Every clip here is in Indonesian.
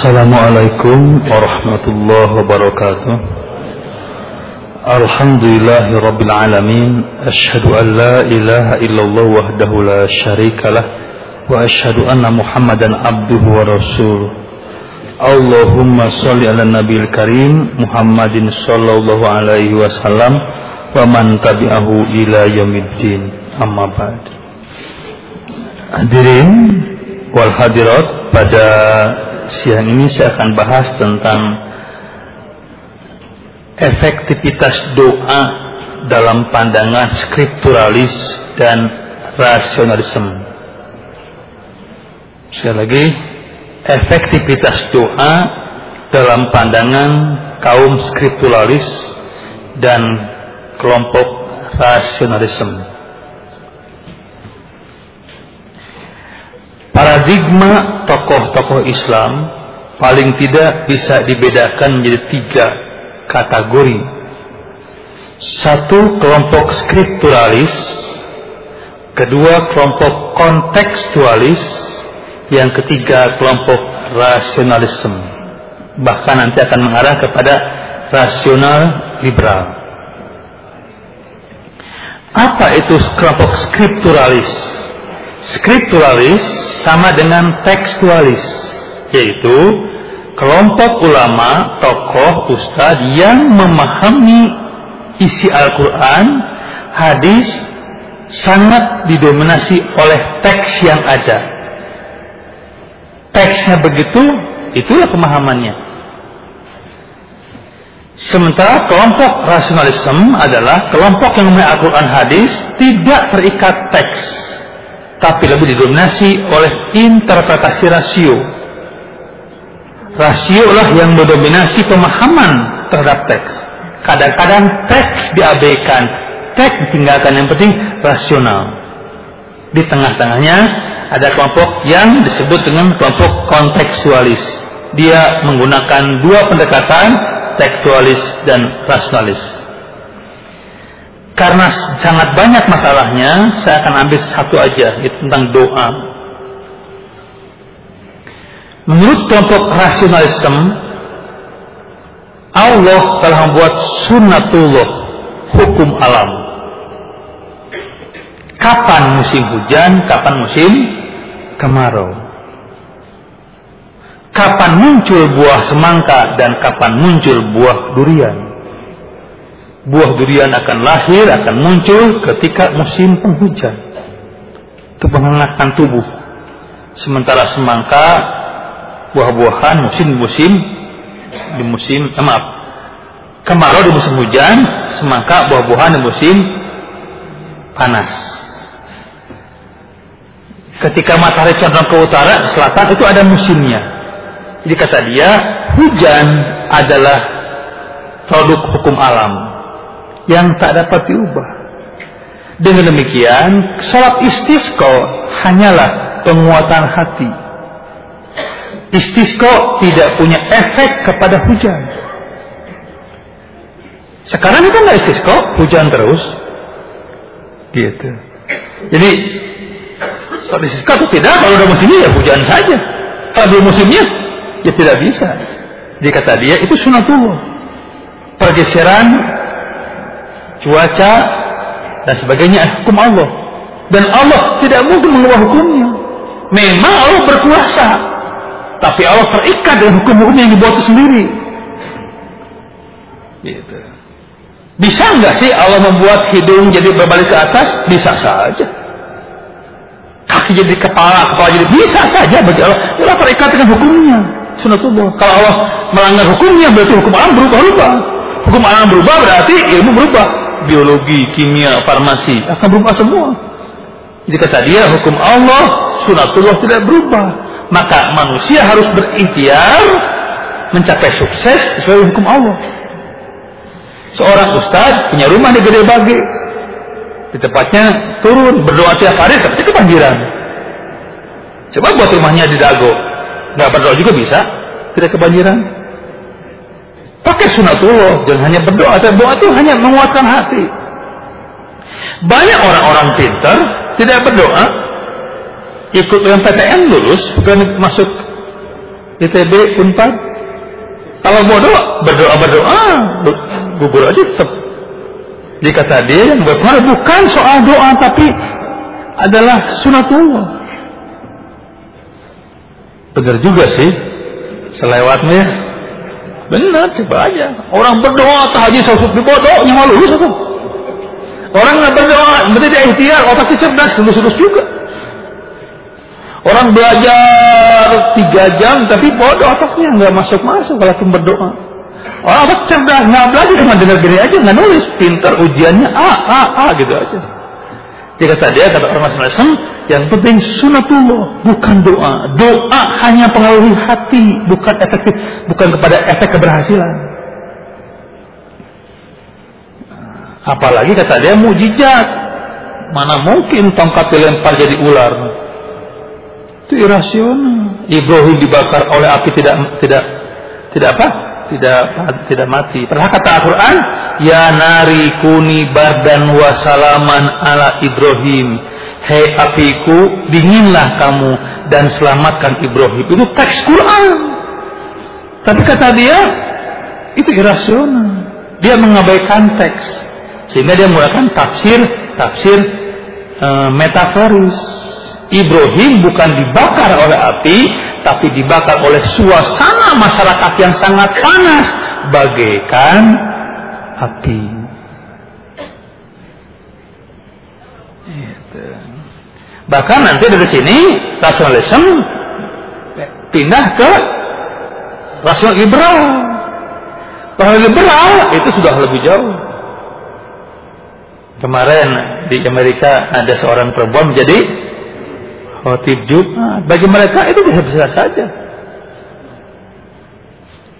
Assalamualaikum warahmatullahi wabarakatuh. Alhamdulillahi rabbil alamin. Ashadu an la ilaha illallah wahdahu la syarikalah Wa ashadu anna muhammadan abduhu wa rasuluh. Allahumma salli ala nabil karim Muhammadin sallallahu alaihi wasallam Wa man tabi'ahu ila yamiddin Amma ba'd. Hadirin wal hadirat pada siang ini saya akan bahas tentang efektivitas doa dalam pandangan skripturalis dan rasionalisme. Sekali lagi, efektivitas doa dalam pandangan kaum skripturalis dan kelompok rasionalisme. Paradigma tokoh-tokoh Islam paling tidak bisa dibedakan menjadi tiga kategori. Satu kelompok skripturalis, kedua kelompok kontekstualis, yang ketiga kelompok rasionalisme. Bahkan nanti akan mengarah kepada rasional liberal. Apa itu kelompok skripturalis? Skripturalis sama dengan tekstualis, yaitu kelompok ulama, tokoh, ustadz yang memahami isi Al-Quran, hadis sangat didominasi oleh teks yang ada. Teksnya begitu, itulah pemahamannya. Sementara kelompok rasionalisme adalah kelompok yang memahami Al-Quran hadis tidak terikat teks tapi lebih didominasi oleh interpretasi rasio. Rasio lah yang mendominasi pemahaman terhadap teks. Kadang-kadang teks diabaikan, teks ditinggalkan yang penting rasional. Di tengah-tengahnya ada kelompok yang disebut dengan kelompok kontekstualis. Dia menggunakan dua pendekatan, tekstualis dan rasionalis. Karena sangat banyak masalahnya, saya akan ambil satu aja, itu tentang doa. Menurut kelompok rasionalisme, Allah telah membuat sunnatullah, hukum alam. Kapan musim hujan, kapan musim kemarau. Kapan muncul buah semangka dan kapan muncul buah durian buah durian akan lahir, akan muncul ketika musim penghujan. Itu menghangatkan tubuh. Sementara semangka, buah-buahan musim-musim di musim, eh, maaf, kemarau di musim hujan, semangka buah-buahan di musim panas. Ketika matahari condong ke utara, ke selatan itu ada musimnya. Jadi kata dia, hujan adalah produk hukum alam yang tak dapat diubah. Dengan demikian, salat istisqo hanyalah penguatan hati. Istisqo tidak punya efek kepada hujan. Sekarang itu nggak istisqo, hujan terus. Gitu. Jadi, kalau istisqo itu tidak, kalau udah musimnya ya hujan saja. Kalau belum musimnya, ya tidak bisa. Jadi kata dia, itu sunatullah. Pergeseran cuaca dan sebagainya hukum Allah. Dan Allah tidak mungkin mengubah hukumnya. Memang Allah berkuasa tapi Allah terikat dengan hukum-hukum yang dibuat sendiri. Gitu. bisa nggak sih Allah membuat hidung jadi berbalik ke atas? Bisa saja. Kaki jadi kepala kepala jadi bisa saja bagi Allah. Allah terikat dengan hukumnya. Sunatullah kalau Allah melanggar hukumnya berarti hukum alam berubah-ubah. Hukum alam berubah berarti ilmu berubah biologi, kimia, farmasi akan berubah semua. Jadi kata dia hukum Allah sunatullah tidak berubah. Maka manusia harus berikhtiar mencapai sukses sesuai hukum Allah. Seorang ustaz punya rumah di Gede Bage. Di tempatnya turun berdoa tiap hari tapi kebanjiran. Coba buat rumahnya di Dago. Nggak berdoa juga bisa. Tidak kebanjiran. Pakai sunatullah, jangan hanya berdoa. Doa itu hanya menguatkan hati. Banyak orang-orang pintar tidak berdoa, ikut PTN lulus, bukan masuk ITB Unpad. Kalau bodoh berdoa berdoa. Gugur aja tetap. Jadi kata dia yang berpengaruh bukan soal doa tapi adalah sunatullah. Benar juga sih selewatnya benar coba aja orang berdoa tahajud sahut di bodoh malu lulus orang nggak berdoa berarti dia ikhtiar otaknya cerdas lulus-lulus juga Orang belajar tiga jam tapi bodoh otaknya nggak masuk masuk walaupun berdoa. Orang otak cerdas nggak belajar cuma dengar gini aja nggak nulis. Pintar ujiannya a a a gitu aja. Kata dia kata orang masing yang penting sunatullah bukan doa. Doa hanya pengaruhi hati bukan efektif bukan kepada efek keberhasilan. Apalagi kata dia mujizat. Mana mungkin tongkat dilempar jadi ular? Itu irasional. Ibrahim dibakar oleh api tidak tidak tidak apa? Tidak tidak mati. Pernah kata Al-Qur'an, "Ya nari kuni bardan wa salaman ala Ibrahim." Hei apiku, dinginlah kamu dan selamatkan Ibrahim. Itu teks Quran. Tapi kata dia, itu irasional. Dia mengabaikan teks. Sehingga dia menggunakan tafsir, tafsir e, metaforis. Ibrahim bukan dibakar oleh api, tapi dibakar oleh suasana masyarakat yang sangat panas, bagaikan api. Gitu. Bahkan nanti dari sini rasionalisme pindah ke rasional liberal. Kalau liberal itu sudah lebih jauh. Kemarin di Amerika ada seorang perempuan menjadi khotib Jumat. Bagi mereka itu bisa-bisa saja.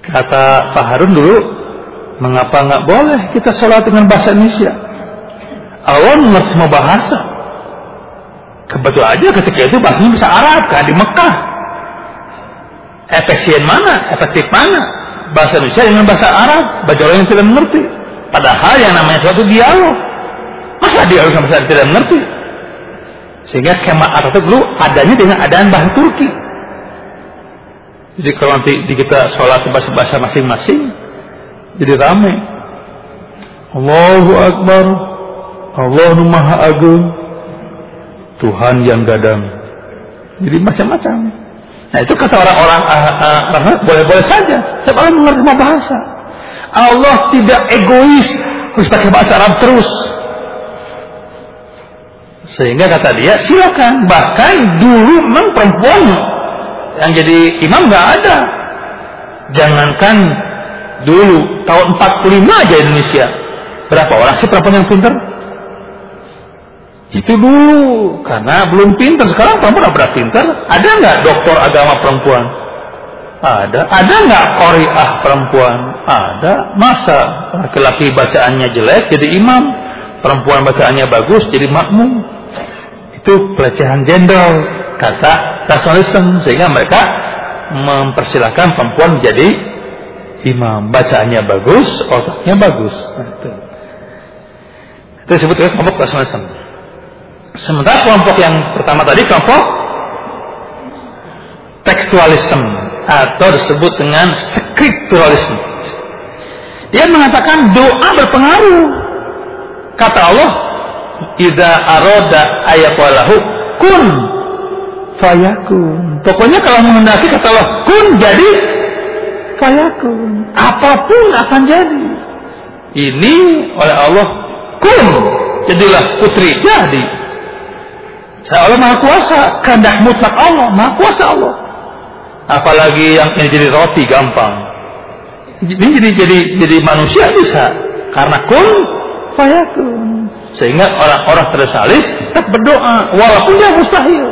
Kata Pak Harun dulu, mengapa nggak boleh kita sholat dengan bahasa Indonesia? Allah mengerti semua bahasa. Kebetulan aja ketika itu bahasanya bisa Arab kan di Mekah. Efisien mana? Efektif mana? Bahasa Indonesia dengan bahasa Arab. Bagi orang yang tidak mengerti. Padahal yang namanya suatu dialog. Masa dialog sama saya tidak mengerti? Sehingga kemah Atatürk dulu adanya dengan adaan bahasa Turki. Jadi kalau nanti di kita sholat bahasa-bahasa masing-masing, jadi ramai. Allahu Akbar, Allahu Maha Agung, Tuhan yang gadang. Jadi macam-macam. Nah itu kata orang-orang uh, uh, boleh-boleh saja. Orang mengerti bahasa. Allah tidak egois harus pakai bahasa Arab terus. Sehingga kata dia, silakan. Bahkan dulu memang perempuan yang jadi imam nggak ada. Jangankan dulu tahun 45 aja Indonesia. Berapa orang sih perempuan yang pintar? Itu dulu karena belum pintar. Sekarang perempuan udah pintar. Ada nggak doktor agama perempuan? Ada. Ada nggak koriah perempuan? Ada. Masa laki-laki bacaannya jelek jadi imam? Perempuan bacaannya bagus jadi makmum? Itu pelecehan gender kata nasionalisme sehingga mereka mempersilahkan perempuan menjadi imam. Bacaannya bagus otaknya bagus. Itu. itu disebut kelompok nasionalisme sementara kelompok yang pertama tadi kelompok tekstualisme atau disebut dengan skripturalisme dia mengatakan doa berpengaruh. Kata Allah idza aroda ayaqalahu kun fayakun. Pokoknya kalau menghendaki kata Allah kun jadi fayakun. Apa pun akan jadi. Ini oleh Allah kun jadilah putri jadi. Saya Allah Maha Kuasa, kehendak mutlak Allah, Maha Kuasa Allah. Apalagi yang ini jadi roti gampang. Ini jadi jadi jadi manusia bisa karena kun fayakun. Sehingga orang-orang tersalis tetap berdoa walaupun dia mustahil.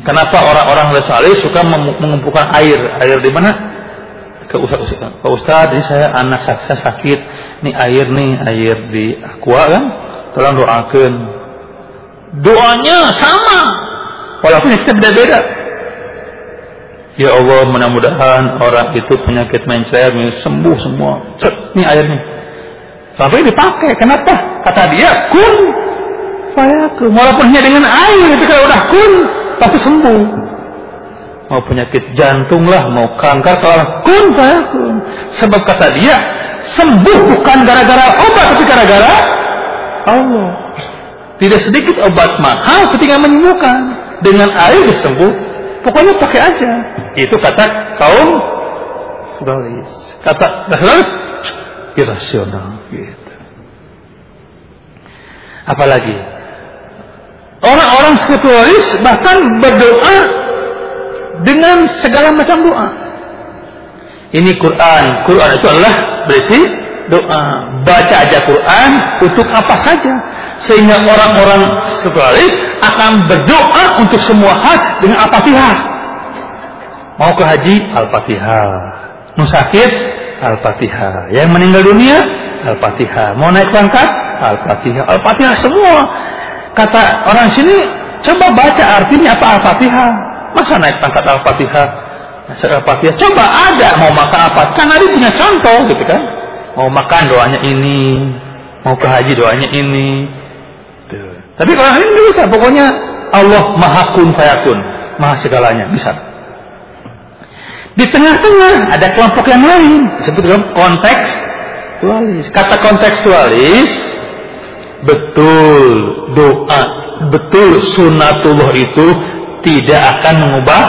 Kenapa orang-orang tersalis suka mengumpulkan air? Air di mana? Ke Ustaz, Pak Ustaz, ini saya anak saya sakit. Ini air nih, air di aqua kan? Tolong doakan. Doanya sama. Walaupun kita beda-beda. Ya Allah, mudah-mudahan orang itu penyakit mencret sembuh semua. Cek, ini airnya Sampai dipakai. Kenapa? Kata dia, kun fayakun. Walaupun hanya dengan air, tapi kalau udah kun, tapi sembuh. mau penyakit jantung lah, mau kanker, kalau kun fayakun. Sebab kata dia, sembuh bukan gara-gara obat, tapi gara-gara Allah. Tidak sedikit obat mahal ketika menyembuhkan. Dengan air disembuh, pokoknya pakai aja. Itu kata kaum Suralis. Kata Rasulullah, irasional gitu. Apalagi orang-orang spiritualis bahkan berdoa dengan segala macam doa. Ini Quran. Quran itu adalah berisi doa. Baca aja Quran untuk apa saja. Sehingga orang-orang spiritualis akan berdoa untuk semua hal dengan Al-Fatihah. Mau ke haji, Al-Fatihah. Mau Al-Fatihah. Yang meninggal dunia, Al-Fatihah. Mau naik pangkat, Al-Fatihah. Al-Fatihah semua. Kata orang sini, coba baca artinya apa Al-Fatihah. Masa naik pangkat Al-Fatihah? Al-Fatihah. Coba ada mau makan apa? Kan ada punya contoh gitu kan. Mau makan doanya ini. Mau ke haji doanya ini. Tuh. Tapi kalau ini bisa. Pokoknya Allah maha kun fayakun. Maha segalanya. Bisa. Di tengah-tengah ada kelompok yang lain. Disebut kontekstualis. Kata kontekstualis betul doa, betul sunatullah itu tidak akan mengubah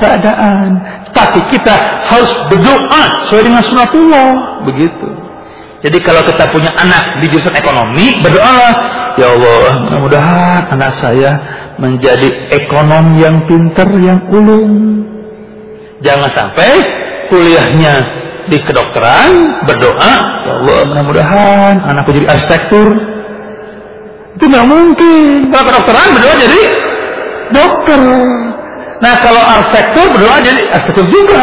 keadaan. Tapi kita harus berdoa sesuai dengan sunatullah. Begitu. Jadi kalau kita punya anak di jurusan ekonomi, berdoalah. Ya Allah, mudah-mudahan anak saya menjadi ekonom yang pintar, yang ulung. Jangan sampai kuliahnya di kedokteran, berdoa, Ya Allah, mudah-mudahan anakku jadi arsitektur. Itu nggak mungkin. Kalau kedokteran berdoa jadi dokter. Nah kalau arsitektur berdoa jadi arsitektur juga.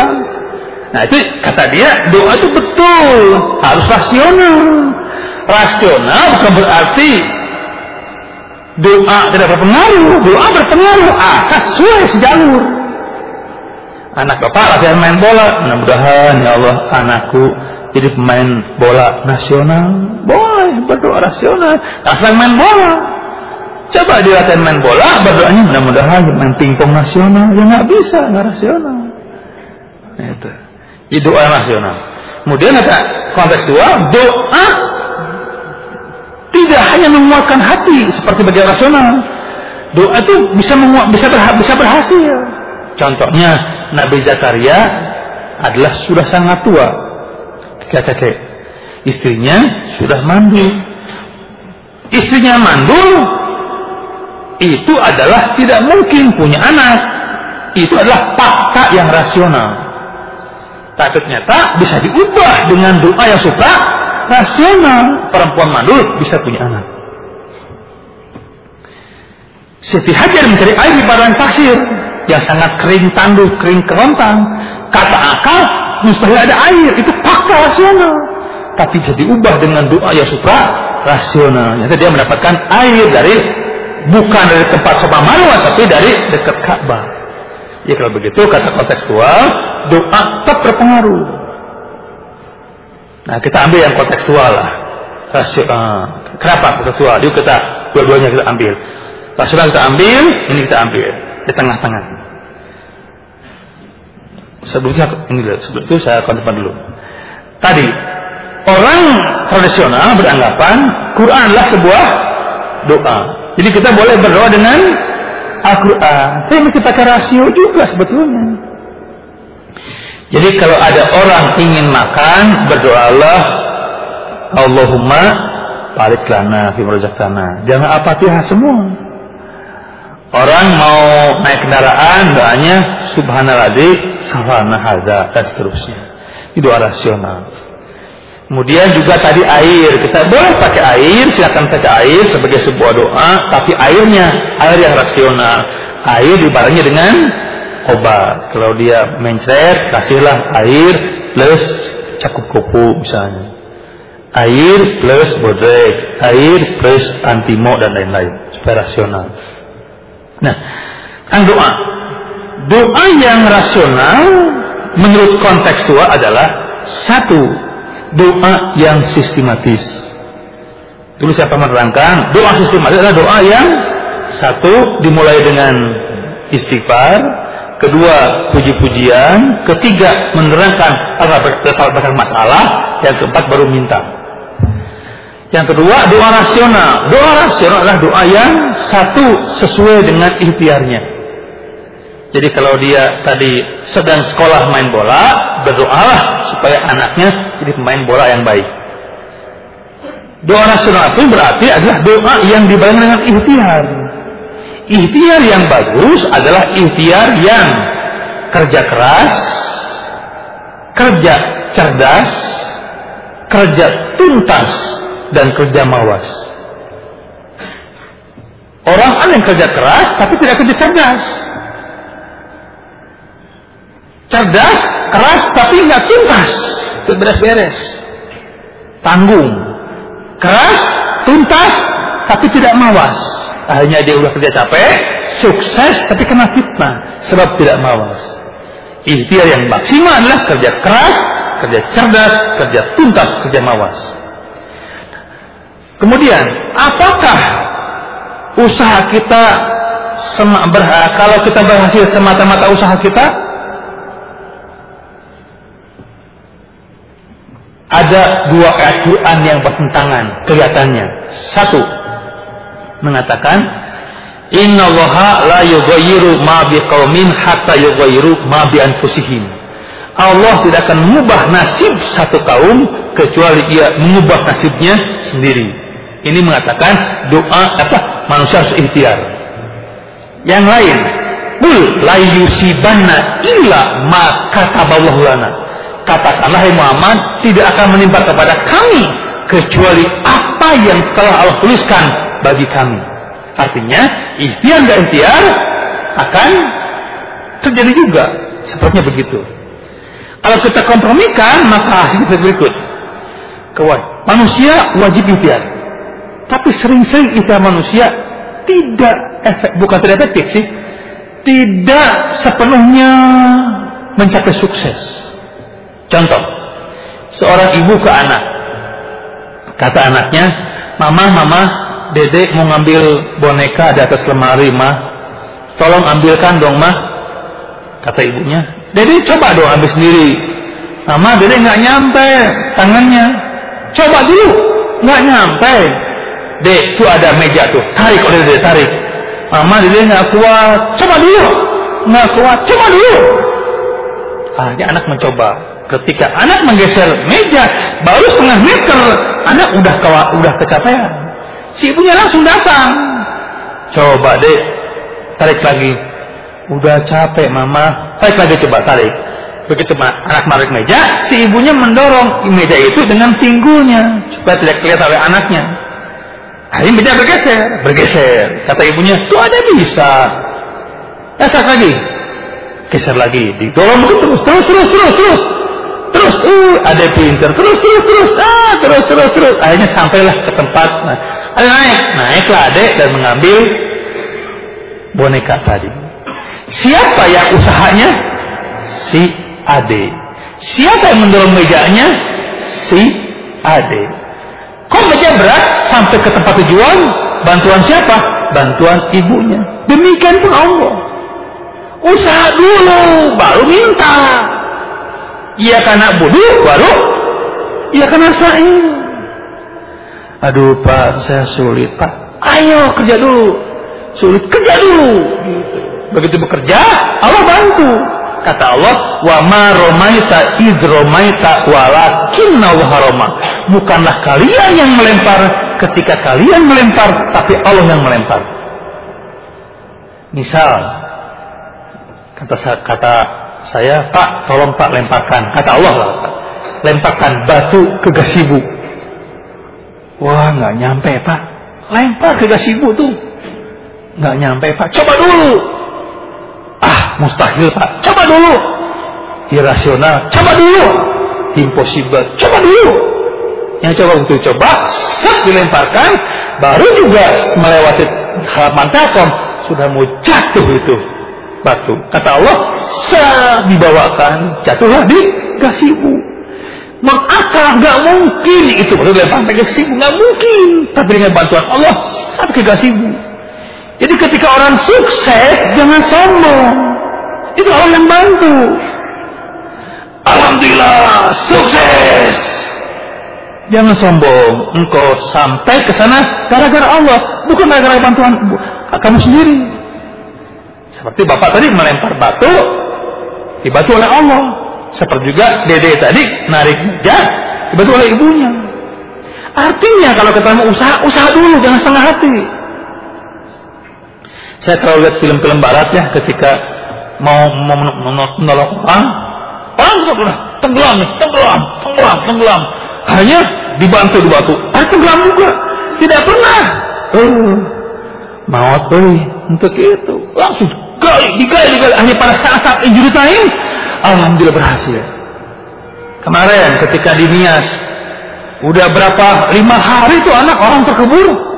Nah itu kata dia doa itu betul harus rasional. Rasional bukan berarti doa tidak berpengaruh. Doa berpengaruh asas sesuai sejalur. Anak bapak latihan main bola, mudah-mudahan ya Allah anakku jadi pemain bola nasional. Boleh berdoa rasional. Asal main bola. Coba dia latihan main bola, berdoanya mudah-mudahan main pingpong nasional. Ya nggak bisa, nggak rasional. Nah, itu. Jadi doa nasional. Kemudian ada kontekstual, doa tidak hanya menguatkan hati seperti bagian rasional. Doa itu bisa menguat, bisa berhasil. Contohnya Nabi Zakaria adalah sudah sangat tua. Kakek istrinya sudah mandul. Istrinya mandul, itu adalah tidak mungkin punya anak. Itu adalah fakta yang rasional. Tapi ternyata bisa diubah dengan doa yang suka rasional. Perempuan mandul bisa punya anak. Siti Hajar mencari air di padang pasir yang sangat kering tanduk, kering kerontang. Kata akal, mustahil ada air. Itu fakta rasional. Tapi bisa diubah dengan doa yang supra rasional. Jadi dia mendapatkan air dari bukan dari tempat sopa marwah tapi dari dekat Ka'bah. Ya kalau begitu kata kontekstual doa tetap berpengaruh. Nah kita ambil yang kontekstual lah. Rasio, uh, kenapa kontekstual? Yuk kita dua-duanya kita ambil. Rasional kita ambil, ini kita ambil di tengah-tengah. Sebelumnya ini sebelum itu saya akan depan dulu. Tadi orang tradisional beranggapan Quran adalah sebuah doa. Jadi kita boleh berdoa dengan Al-Quran. Tapi mesti pakai rasio juga sebetulnya. Jadi kalau ada orang ingin makan, berdoalah Allahumma balik lana fi. Jangan apatihah semua. Orang mau naik kendaraan, doanya subhanalladzi safana hadza dan seterusnya. Itu doa rasional. Kemudian juga tadi air. Kita boleh pakai air, silakan pakai air sebagai sebuah doa, tapi airnya air yang rasional. Air dibarengi dengan obat. Kalau dia mencret, kasihlah air plus cakup kupu misalnya. Air plus bodek, air plus antimo dan lain-lain supaya rasional. Nah, kan doa. Doa yang rasional menurut kontekstual adalah satu doa yang sistematis. Dulu siapa menerangkan, doa sistematis adalah doa yang satu dimulai dengan istighfar, kedua puji-pujian, ketiga menerangkan agar masalah, yang keempat baru minta. Yang kedua doa rasional. Doa rasional adalah doa yang satu sesuai dengan ikhtiarnya. Jadi kalau dia tadi sedang sekolah main bola, berdoalah supaya anaknya jadi pemain bola yang baik. Doa rasional itu berarti adalah doa yang dibarengi dengan ikhtiar. Ikhtiar yang bagus adalah ikhtiar yang kerja keras, kerja cerdas, kerja tuntas, dan kerja mawas. Orang ada yang kerja keras tapi tidak kerja cerdas. Cerdas, keras tapi nggak tuntas, tidak beres-beres. Tanggung, keras, tuntas tapi tidak mawas. Akhirnya dia udah kerja capek, sukses tapi kena fitnah sebab tidak mawas. Ikhtiar yang maksimal adalah kerja keras, kerja cerdas, kerja tuntas, kerja mawas. Kemudian, apakah usaha kita kalau kita berhasil semata-mata usaha kita? Ada dua ayat yang bertentangan kelihatannya. Satu mengatakan Inna allaha la yughayyiru ma biqaumin hatta yughayyiru ma bi anfusihim. Allah tidak akan mengubah nasib satu kaum kecuali ia mengubah nasibnya sendiri. Ini mengatakan doa apa manusia harus ikhtiar. Yang lain, Qul la yusibanna illa ma kataballahu lana. Katakanlah hai Muhammad tidak akan menimpa kepada kami kecuali apa yang telah Allah tuliskan bagi kami. Artinya, ikhtiar dan ikhtiar akan terjadi juga. Sepertinya begitu. Kalau kita kompromikan, maka hasil kita berikut. Kawan, manusia wajib ikhtiar. Tapi sering-sering ikhtiar manusia tidak efek, bukan tidak efektif sih, tidak sepenuhnya mencapai sukses. Contoh, seorang ibu ke anak, kata anaknya, mama, mama, dedek mau ngambil boneka di atas lemari mah, tolong ambilkan dong mah, kata ibunya. Dedek coba dong ambil sendiri. Mama, dedek nggak nyampe tangannya. Coba dulu, nggak nyampe. Dek, tuh ada meja tuh. Tarik oleh dek, tarik. Mama dia nggak kuat. Coba dulu. Nggak kuat. Coba dulu. Akhirnya anak mencoba. Ketika anak menggeser meja, baru setengah meter, anak udah ke, udah kecapean. Si ibunya langsung datang. Coba dek, tarik lagi. Udah capek mama, tarik lagi coba tarik. Begitu anak menarik meja, si ibunya mendorong meja itu dengan pinggulnya supaya tidak kelihatan oleh anaknya. Akhirnya meja bergeser, bergeser. Kata ibunya, tuh ada bisa. Geser lagi, geser lagi, didorong terus, terus, terus, terus, terus, terus, uh, ada pinter, terus, terus, terus, ah, terus, terus, terus. Akhirnya sampailah ke tempat. Nah, ada naik, naiklah adek dan mengambil boneka tadi. Siapa yang usahanya? Si ade. Siapa yang mendorong mejanya? Si ade. Kok berat sampai ke tempat tujuan? Bantuan siapa? Bantuan ibunya. Demikian pun Allah. Usaha dulu, baru minta. Iya karena budu, baru iya karena saya. Aduh Pak, saya sulit Pak. Ayo kerja dulu. Sulit kerja dulu. Gitu. Begitu bekerja, Allah bantu. Kata Allah, wa ma romaita id romaita walakinna. Bukanlah kalian yang melempar ketika kalian melempar, tapi Allah yang melempar. Misal, kata kata saya, Pak, tolong Pak lemparkan. Kata Allah lah, lemparkan batu ke gasibu. Wah, nggak nyampe Pak. Lempar ke gasibu tuh. Nggak nyampe Pak. Coba dulu. Ah, mustahil Pak. Coba dulu. Irasional. Coba dulu. Impossible. Coba dulu. Yang coba untuk coba, set dilemparkan, baru juga melewati halaman telkom, sudah mau jatuh itu batu. Kata Allah, set dibawakan, jatuhlah di gasibu. Mengakal, nggak mungkin itu baru dilempar ke gasibu, nggak mungkin. Tapi dengan bantuan Allah, sampai ke gasibu. Jadi ketika orang sukses, jangan sombong. Itu Allah yang bantu. Alhamdulillah, sukses. Jangan sombong. Engkau sampai ke sana gara-gara Allah, bukan gara-gara bantuan kamu sendiri. Seperti bapak tadi melempar batu, dibantu oleh Allah. Seperti juga dede tadi narik meja, dibantu oleh ibunya. Artinya kalau kita mau usaha, usaha dulu, jangan setengah hati. Saya terlalu lihat film-film barat ya ketika mau menolong orang, orang tenggelam tenggelam, tenggelam, tenggelam. Hanya dibantu dibantu, ah tenggelam juga, tidak pernah. Oh, maut tuh untuk itu langsung gali, digali, digali. Hanya pada saat-saat injury time, alhamdulillah berhasil. Kemarin ketika di Nias, udah berapa lima hari itu anak orang terkubur,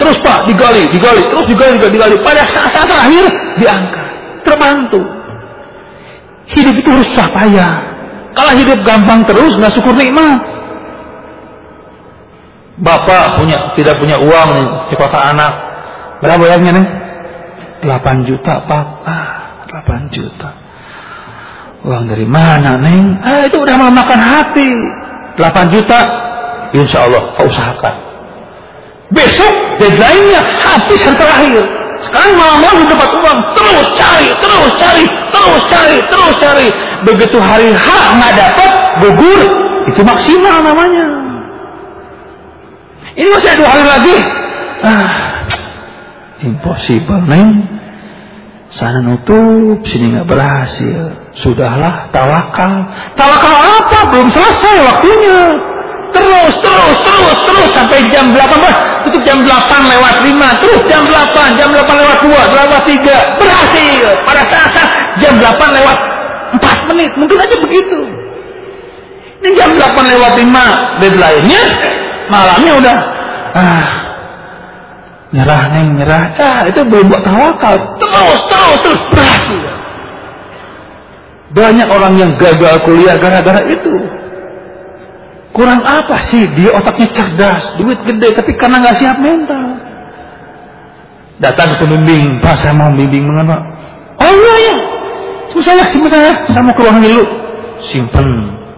Terus Pak digali, digali, terus digali, digali, digali. Pada saat-saat terakhir diangkat, terbantu. Hidup itu susah payah. Kalau hidup gampang terus, nggak syukur nikmat. Bapak punya tidak punya uang sekolah anak. Berapa uangnya nih? 8 juta Pak. Ah, 8 juta. Uang dari mana neng? Ah, itu udah memakan hati. 8 juta, insya Allah kau usahakan. Besok deadline-nya habis yang terakhir. Sekarang malam-malam dapat uang, terus cari, terus cari, terus cari, terus cari. Begitu hari H nggak dapat, gugur, itu maksimal namanya. Ini masih dua hari lagi. Ah, impossible, neng. Sana nutup, sini nggak berhasil. Sudahlah, tawakal. Tawakal apa? Belum selesai waktunya. Terus, terus, terus, terus sampai jam 8 tutup jam 8 lewat 5, terus jam 8, jam 8 lewat 2, lewat 3, berhasil. Pada saat-saat jam 8 lewat 4 menit, mungkin aja begitu. Ini jam 8 lewat 5 deadline-nya, malamnya udah ah nyerah neng nyerah ah itu belum buat tawakal terus terus terus berhasil banyak orang yang gagal kuliah gara-gara itu Kurang apa sih? Dia otaknya cerdas, duit gede, tapi karena nggak siap mental. Datang ke pembimbing, Pak saya mau bimbing mengapa? Oh iya ya, saya, simpen saya, saya mau ke ruangan dulu. Simpen.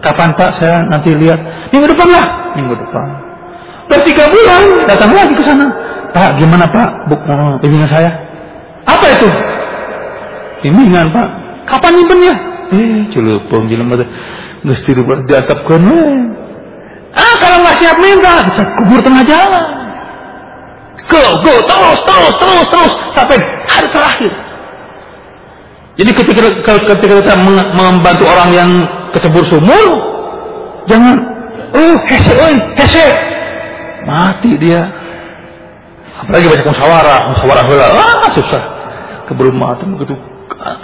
Kapan Pak? Saya nanti lihat. Minggu depan lah. Minggu depan. Tiga bulan, datang lagi ke sana. Pak, gimana Pak? Buk, oh, bimbingan saya. Apa itu? Bimbingan Pak. Kapan nyimpennya? Eh, celupung, Nggak setir di atap kene. Ah kalau nggak siap minta bisa kubur tengah jalan. Go, go, terus, terus, terus, terus sampai hari terakhir. Jadi ketika ketika kita membantu orang yang kecebur sumur, jangan, oh hese, oh hese, mati dia. Apalagi banyak musyawarah, musyawarah hula, ah susah, keburu mati begitu.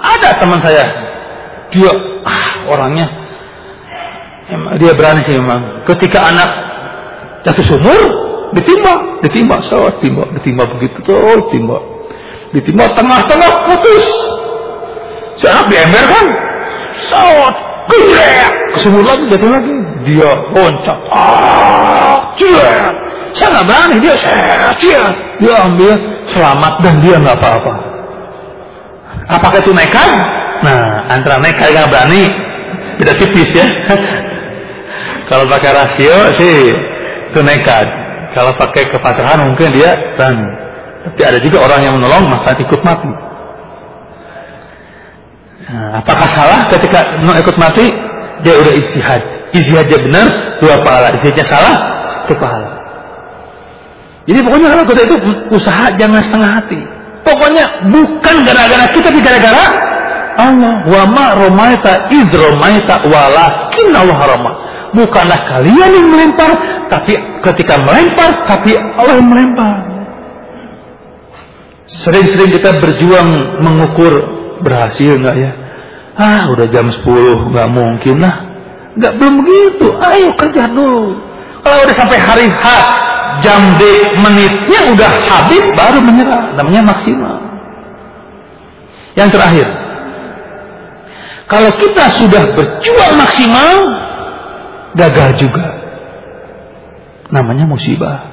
Ada teman saya, dia ah orangnya dia berani sih memang. Ketika anak jatuh sumur, ditimba, ditimba, so, timba, ditimba begitu tuh, timba. Ditimba tengah-tengah putus. Si anak diember kan, sawat, gede, ke sumur lagi, jatuh lagi. Dia loncat, ah, cia. Saya nggak berani, dia cia, dia ambil selamat dan dia nggak apa-apa. Apakah itu nekat? Nah, antara nekat yang berani, beda tipis ya. Kalau pakai rasio sih itu nekat. Kalau pakai kepasrahan mungkin dia dan tapi ada juga orang yang menolong maka ikut mati. Nah, apakah salah ketika mau ikut mati dia udah istihad. Istihadnya benar dua pahala, istihadnya salah satu pahala. Jadi pokoknya kalau kita itu usaha jangan setengah hati. Pokoknya bukan gara-gara kita, tapi gara-gara Allah. Wa ma romaita id romaita walakin Allah harama. Bukanlah kalian yang melempar, tapi ketika melempar, tapi Allah yang melempar. Sering-sering kita berjuang mengukur berhasil nggak ya? Ah, udah jam 10, nggak mungkin lah. Nggak belum begitu. Ayo kerja dulu. Kalau udah sampai hari H, jam D, menitnya udah habis, baru menyerah. Namanya maksimal. Yang terakhir, kalau kita sudah berjuang maksimal, gagal juga. Namanya musibah.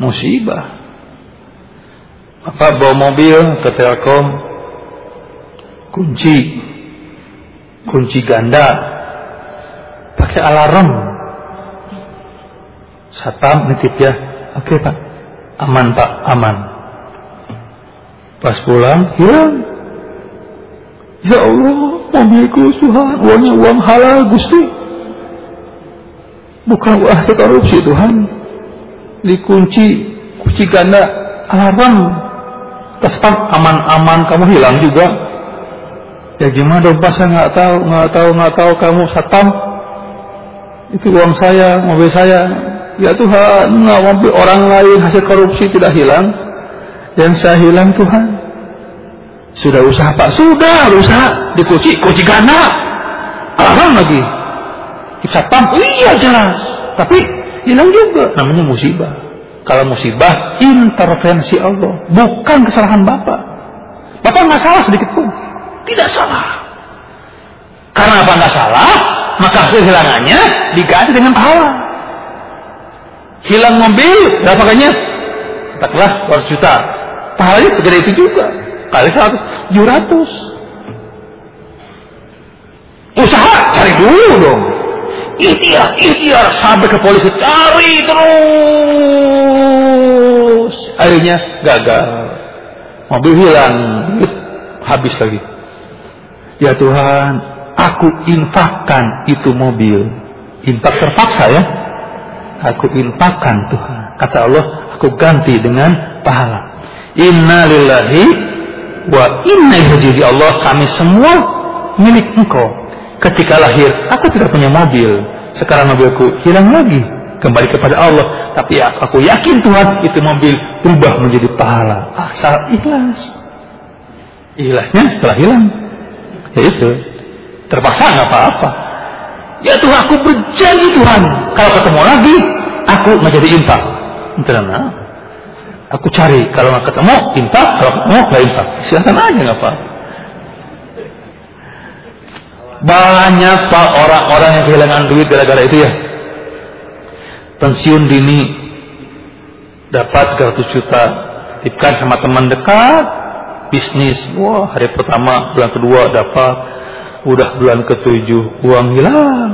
Musibah. Apa bawa mobil ke Telkom, kunci kunci ganda pakai alarm satpam nitip ya oke pak. Aman pak. Aman. Pas pulang hilang ya Allah mobilku Tuhan uangnya uang halal Gusti. Bukan uang korupsi Tuhan. Dikunci kunci ganda alarm. Kesepak aman-aman kamu hilang juga. Ya gimana dong pas saya nggak tahu nggak tahu nggak tahu kamu satpam itu uang saya mobil saya ya Tuhan mobil orang lain hasil korupsi tidak hilang. Dan saya hilang Tuhan. Sudah usaha pak. Sudah usaha dikunci kunci ganda. Alarm lagi. Satpam iya jelas. Tapi hilang juga. Namanya musibah. Kalau musibah intervensi Allah. Bukan kesalahan bapak. Bapak nggak salah sedikit pun. Tidak salah. Karena apa nggak salah, maka kehilangannya diganti dengan pahala. Hilang mobil, berapa kayaknya? Katakanlah 200 juta. Pahalanya segede itu juga. Kali 100, 700. Usaha, cari dulu dong. Ikhtiar, ikhtiar sampai ke polisi cari terus. Akhirnya gagal. Mobil hilang, habis lagi. Ya Tuhan, aku infakkan itu mobil. Infak terpaksa ya. Aku infakkan Tuhan. Kata Allah, aku ganti dengan pahala. Inna lillahi wa inna ilaihi Allah kami semua milik engkau. Ketika lahir, aku tidak punya mobil. Sekarang mobilku hilang lagi. Kembali kepada Allah. Tapi aku yakin Tuhan, itu mobil berubah menjadi pahala. Asal ikhlas. Ikhlasnya setelah hilang Ya itu. Terpaksa nggak apa-apa. Ya Tuhan, aku berjanji Tuhan, kalau ketemu lagi, aku nggak jadi infak. Entah Aku cari, kalau nggak ketemu, infak, kalau ketemu, nggak infak. Silahkan aja nggak. Banyak pak orang-orang yang kehilangan duit gara-gara itu ya. Pensiun dini dapat 100 juta, titipkan sama teman dekat, bisnis wah hari pertama bulan kedua dapat udah bulan ketujuh uang hilang.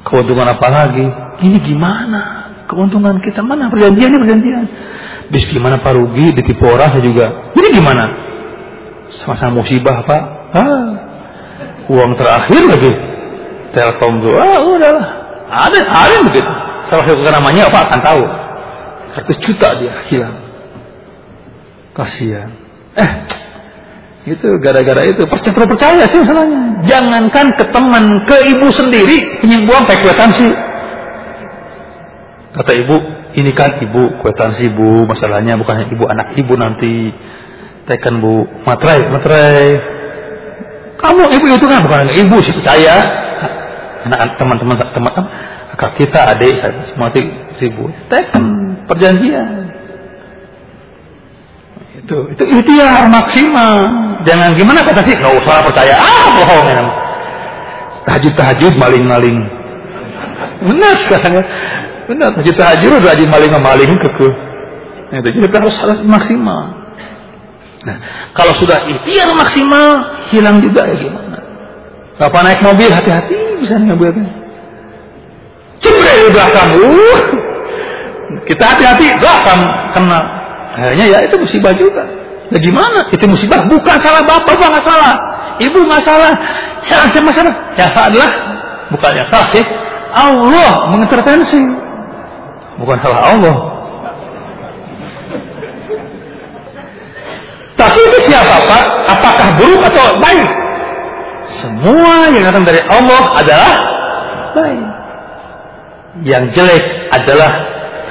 Keuntungan apa lagi? Ini gimana? Keuntungan kita mana? Perjanjian ini perjanjian. Bis gimana Pak rugi? Ditipu orang saya juga. Jadi gimana? Sama-sama musibah Pak. Ah, uang terakhir lagi. Telkom tuh ah udahlah ada ada begitu. Salah satu namanya apa akan tahu. 100 juta dia hilang. Kasihan. Eh, itu gara-gara itu. Percaya percaya sih masalahnya. Jangankan ke teman, ke ibu sendiri punya buang kwetansi. Kata ibu, ini kan ibu kwetansi ibu, masalahnya bukan ibu anak ibu nanti. Tekan bu, materai, materai. Kamu ibu itu kan bukan ibu sih percaya. Anak teman-teman teman kakak kita adik saya semua ibu. Tekan perjanjian. Itu itu ikhtiar maksimal. Jangan gimana kata sih nggak usah percaya ah bohong ya. Tahajud tahajud maling maling. Benar sekarang. Benar tahajud tahajud udah rajin maling maling keku. Itu jadi harus harus maksimal. Nah, kalau sudah ikhtiar maksimal, hilang juga ya gimana? Bapak naik mobil hati-hati bisa mobilnya. Cemre di belakang, kita hati-hati, akan kena. Akhirnya ya itu musibah juga. Ya gimana? Itu musibah. Bukan salah bapak, bapak nggak salah. Ibu nggak salah. Salah siapa salah? Ya salah bukan yang salah sih. Allah mengintervensi. Bukan salah Allah. Tapi itu siapa Pak? Apakah buruk atau baik? Semua yang datang dari Allah adalah baik. Yang jelek adalah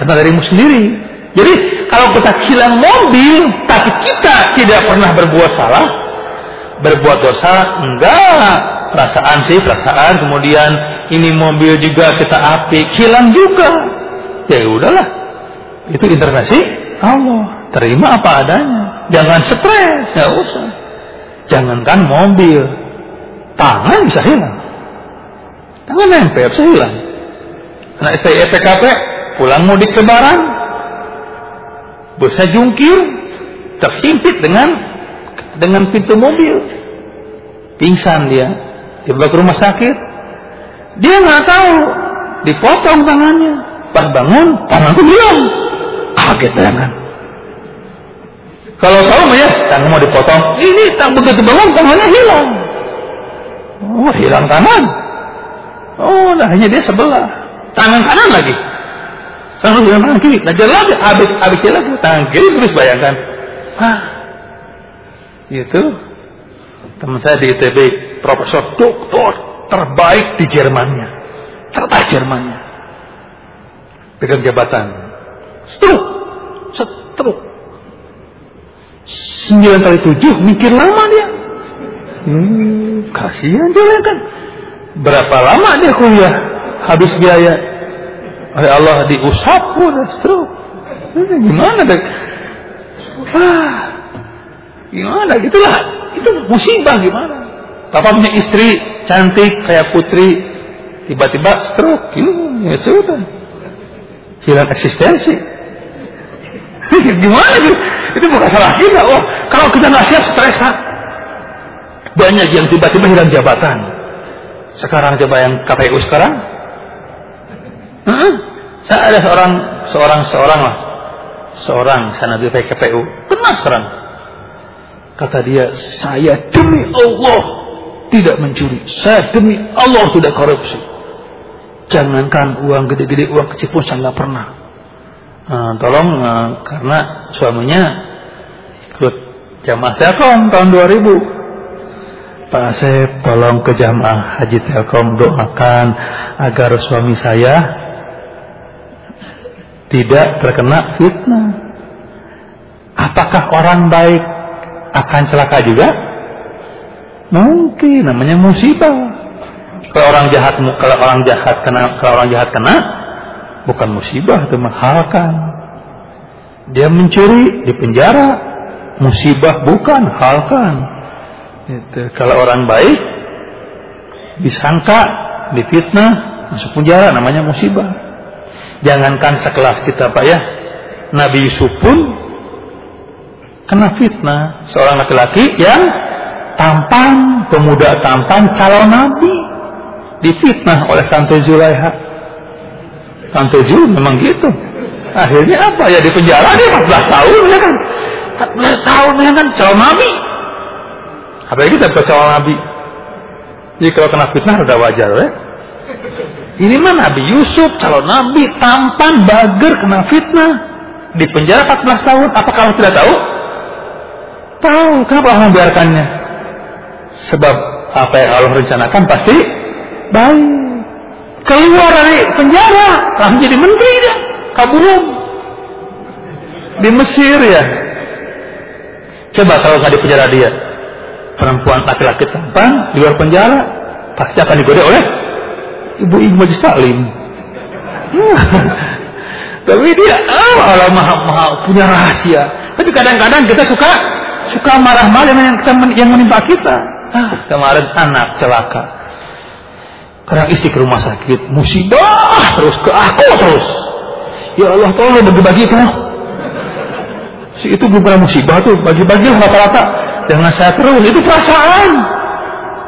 karena darimu sendiri. Jadi kalau kita hilang mobil, tapi kita tidak pernah berbuat salah, berbuat dosa, enggak. Perasaan sih, perasaan. Kemudian ini mobil juga kita api, hilang juga. Ya udahlah. Itu intervensi Allah. Terima apa adanya. Jangan stres, nggak usah. Jangankan mobil, tangan bisa hilang. Tangan nempel bisa hilang. Karena STI PKP pulang mudik lebaran bisa jungkir terhimpit dengan dengan pintu mobil. Pingsan dia, dibawa ke rumah sakit. Dia nggak tahu, dipotong tangannya. Pas bangun, tanganku hilang. Kaget tangan. Kalau tahu ya, tangan mau dipotong. Ini tak begitu bangun, tangannya hilang. Oh, hilang tangan. Oh, nah dia sebelah. Tangan kanan lagi. Tangan hilang tangan kiri. Nah, lagi, habis, habis lagi. Tangan kiri terus bayangkan. Ah, itu teman saya di ITB, profesor doktor terbaik di Jermannya. Terbaik Jermannya. Pegang jabatan. Stroke. Stroke. Sembilan kali tujuh, mikir lama dia. Hmm, kasihan dia kan. Berapa lama dia kuliah? Habis biaya. Oleh Allah diusap pun stroke. Gimana deh? Ah, gimana gitulah. Itu musibah gimana? Papa punya istri cantik kayak putri, tiba-tiba stroke, ya sudah, hilang eksistensi. gimana gitu? Itu bukan salah kita. Oh, kalau kita nggak siap stres pak. Banyak yang tiba-tiba hilang jabatan. Sekarang coba yang KPU sekarang. Hmm? Saya ada seorang seorang seorang lah. Seorang sana di KPU kena sekarang kata dia saya demi Allah tidak mencuri. Saya demi Allah tidak korupsi. Jangankan uang gede-gede uang kecil pun saya nggak pernah. Uh, tolong uh, karena suaminya ikut jamaah Telkom tahun 2000 Pak Asep tolong ke jamaah Haji Telkom doakan agar suami saya tidak terkena fitnah. Apakah orang baik akan celaka juga? Mungkin namanya musibah. Kalau orang jahat kalau orang jahat kena kalau orang jahat kena bukan musibah itu menghalkan. Dia mencuri di penjara musibah bukan halkan. Itu. Kalau orang baik disangka difitnah masuk penjara namanya musibah. Jangankan sekelas kita Pak ya. Nabi Yusuf pun kena fitnah. Seorang laki-laki yang tampan, pemuda tampan, calon nabi. Difitnah oleh Tante Zulaiha. Tante Zul memang gitu. Akhirnya apa ya di penjara dia 14 tahun ya kan. 14 tahun ya kan calon nabi. Apalagi kita calon nabi. Jadi kalau kena fitnah udah wajar ya. Ini mah Nabi Yusuf, calon Nabi, tampan, bager, kena fitnah. Di penjara 14 tahun. Apa kamu tidak tahu? Tahu. Kenapa Allah membiarkannya? Sebab apa yang Allah rencanakan pasti baik. Keluar dari penjara, langsung jadi menteri dia. Kabulum. Di Mesir ya. Coba kalau nggak di penjara dia. Perempuan laki-laki tampan di luar penjara. Pasti akan digoda oleh ibu-ibu majlis taklim. Tapi dia oh, Allah maha, maha punya rahasia. Tapi kadang-kadang kita suka suka marah-marah yang yang menimpa kita. Ah, kemarin anak celaka. Kadang istri ke rumah sakit, musibah terus ke aku terus. Ya Allah tolong bagi-bagi itu. Si itu bukan musibah tuh, bagi-bagi rata-rata. Jangan saya terus, itu perasaan.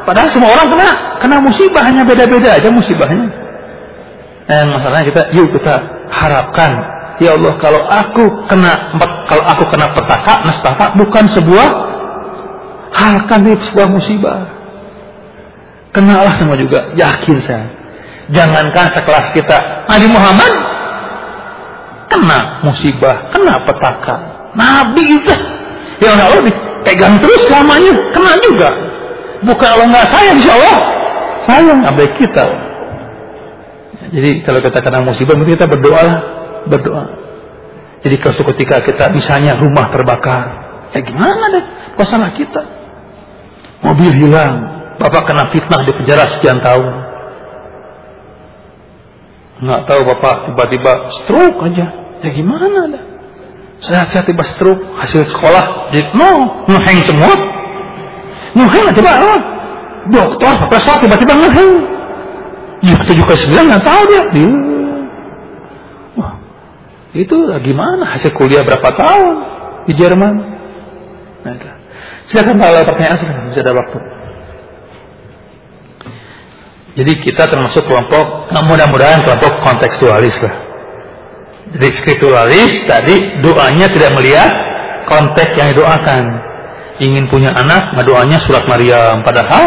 Padahal semua orang kena kena musibah hanya beda-beda aja musibahnya. Yang masalahnya kita yuk kita harapkan ya Allah kalau aku kena kalau aku kena petaka nestapa bukan sebuah hal kan sebuah musibah. Kenalah semua juga yakin saya. Jangankan sekelas kita Nabi Muhammad kena musibah, kena petaka. Nabi itu yang Allah dipegang terus selamanya, kena juga. Bukan Allah nggak sayang, insya Allah sayang abai kita. Jadi kalau kita kena musibah, mungkin kita berdoa lah, berdoa. Jadi kalau ketika kita misalnya rumah terbakar, ya gimana deh masalah kita? Mobil hilang, bapak kena fitnah di penjara sekian tahun. Nggak tahu bapak tiba-tiba stroke aja, ya gimana deh? Saya tiba stroke hasil sekolah, jadi no, ngeheng semua, Pak. Oh. Dokter, profesor tiba-tiba ngeheng. Ya, tujuh ke sembilan nggak tahu dia. dia. Itu gimana hasil kuliah berapa tahun di Jerman? Nah, itu. Silakan kalau pertanyaan silakan bisa ada waktu. Jadi kita termasuk kelompok, nah mudah-mudahan kelompok kontekstualis lah. Jadi skripturalis tadi doanya tidak melihat konteks yang didoakan. Ingin punya anak, doanya surat Maryam. Padahal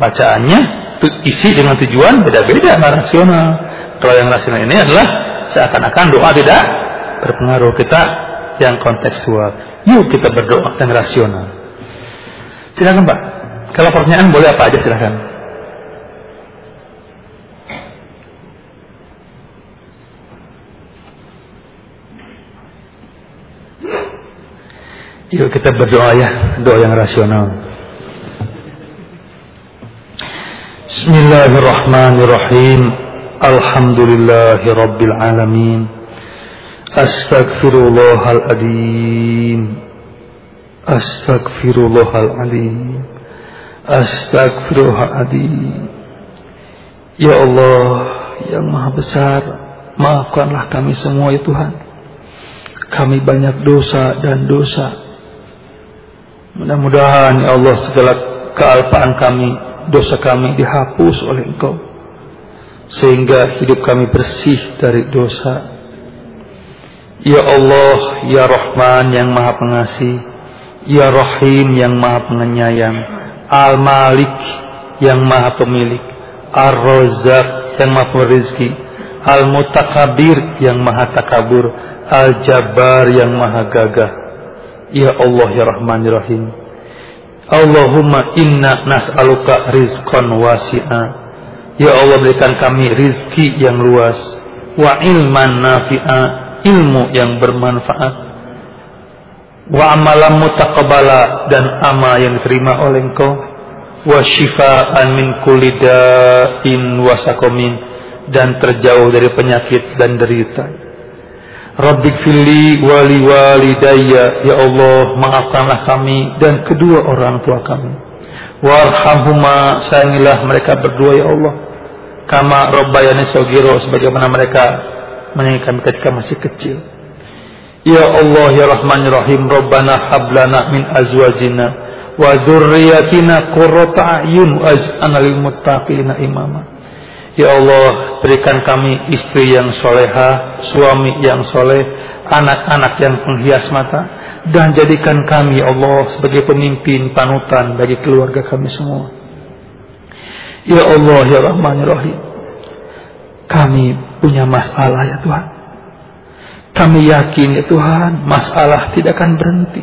bacaannya isi dengan tujuan beda-beda, nggak rasional. Kalau yang rasional ini adalah seakan-akan doa tidak berpengaruh. Kita yang kontekstual. Yuk kita berdoa yang rasional. Silakan Pak. Kalau pertanyaan boleh apa aja silakan. Yuk kita berdoa ya, doa yang rasional. Bismillahirrahmanirrahim. Alhamdulillahi rabbil alamin. Astaghfirullahal adzim. Astaghfirullahal adzim. Astaghfirullahal adzim. Ya Allah yang maha besar, maafkanlah kami semua ya Tuhan. Kami banyak dosa dan dosa Mudah-mudahan ya Allah segala kealpaan kami, dosa kami dihapus oleh Engkau. Sehingga hidup kami bersih dari dosa. Ya Allah, Ya Rahman yang maha pengasih. Ya Rahim yang maha penyayang. Al-Malik yang maha pemilik. Ar-Razak yang maha perizki. Al-Mutakabir yang maha takabur. Al-Jabbar yang maha gagah. Ya Allah ya Rahman ya Rahim. Allahumma inna nas'aluka rizqan wasi'a. Ya Allah berikan kami rizki yang luas. Wa ilman nafi'a. Ilmu yang bermanfaat. Wa amalan mutaqabala. Dan amal yang diterima oleh engkau. Wa shifa'an min kulli da'in wa. Dan terjauh dari penyakit dan derita. Rabbi fili wali walidayya. Ya Allah maafkanlah kami dan kedua orang tua kami. Warhamhuma sayangilah mereka berdua ya Allah. Kama Rabbayani Sogiro sebagaimana mereka menyayangi kami ketika masih kecil. Ya Allah ya Rahman ya Rahim Rabbana hablana min azwazina wa dzurriyyatina qurrata a'yun waj'alna lil muttaqina imama Ya Allah berikan kami istri yang soleha, suami yang soleh, anak-anak yang penghias mata, dan jadikan kami ya Allah sebagai pemimpin panutan bagi keluarga kami semua. Ya Allah ya Rahman ya Rahim, kami punya masalah ya Tuhan. Kami yakin ya Tuhan masalah tidak akan berhenti.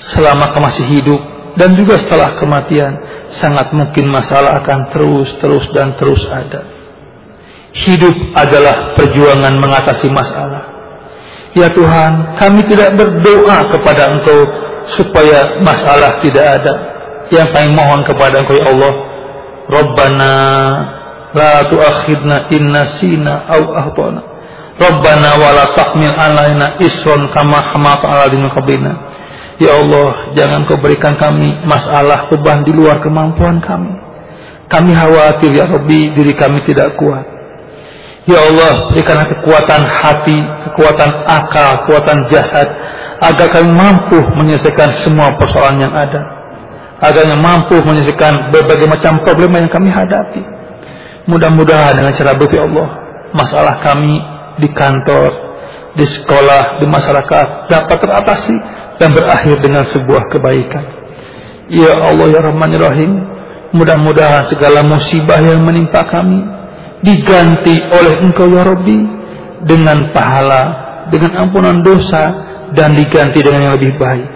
Selama kau masih hidup dan juga setelah kematian sangat mungkin masalah akan terus terus dan terus ada. Hidup adalah perjuangan mengatasi masalah. Ya Tuhan kami tidak berdoa kepada Engkau supaya masalah tidak ada. Yang kami mohon kepada Engkau ya Allah Rabbana la tuakhidna inna sina au ahtana Rabbana wa la tahmil isron kama hamata ala qablina Ya Allah, jangan kau berikan kami masalah beban di luar kemampuan kami. Kami khawatir ya Rabbi diri kami tidak kuat. Ya Allah, berikanlah kekuatan hati, kekuatan akal, kekuatan jasad agar kami mampu menyelesaikan semua persoalan yang ada. Agar kami mampu menyelesaikan berbagai macam problema yang kami hadapi. Mudah-mudahan dengan cara berfirman Allah, masalah kami di kantor, di sekolah, di masyarakat dapat teratasi dan berakhir dengan sebuah kebaikan. Ya Allah ya Rahman ya Rahim, mudah-mudahan segala musibah yang menimpa kami diganti oleh Engkau ya Rabbi dengan pahala, dengan ampunan dosa dan diganti dengan yang lebih baik.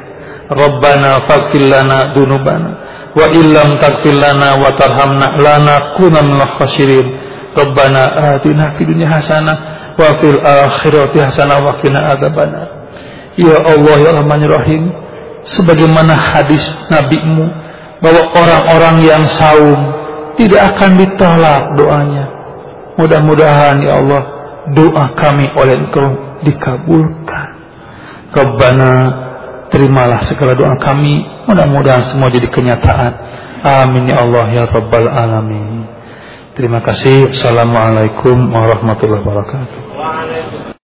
Rabbana faghfir lana dzunubana wa illam taghfir lana wa tarhamna lanakunanna minal khasirin. Rabbana atina fid dunya hasanah wa fil akhirati hasanah wa qina adzabannar. Ya Allah ya Rahman ya Rahim sebagaimana hadis nabimu bahwa orang-orang yang saum tidak akan ditolak doanya. Mudah-mudahan ya Allah doa kami oleh engkau dikabulkan. Rabbana terimalah segala doa kami. Mudah-mudahan semua jadi kenyataan. Amin ya Allah ya Rabbal Alamin. Terima kasih. Assalamualaikum warahmatullahi wabarakatuh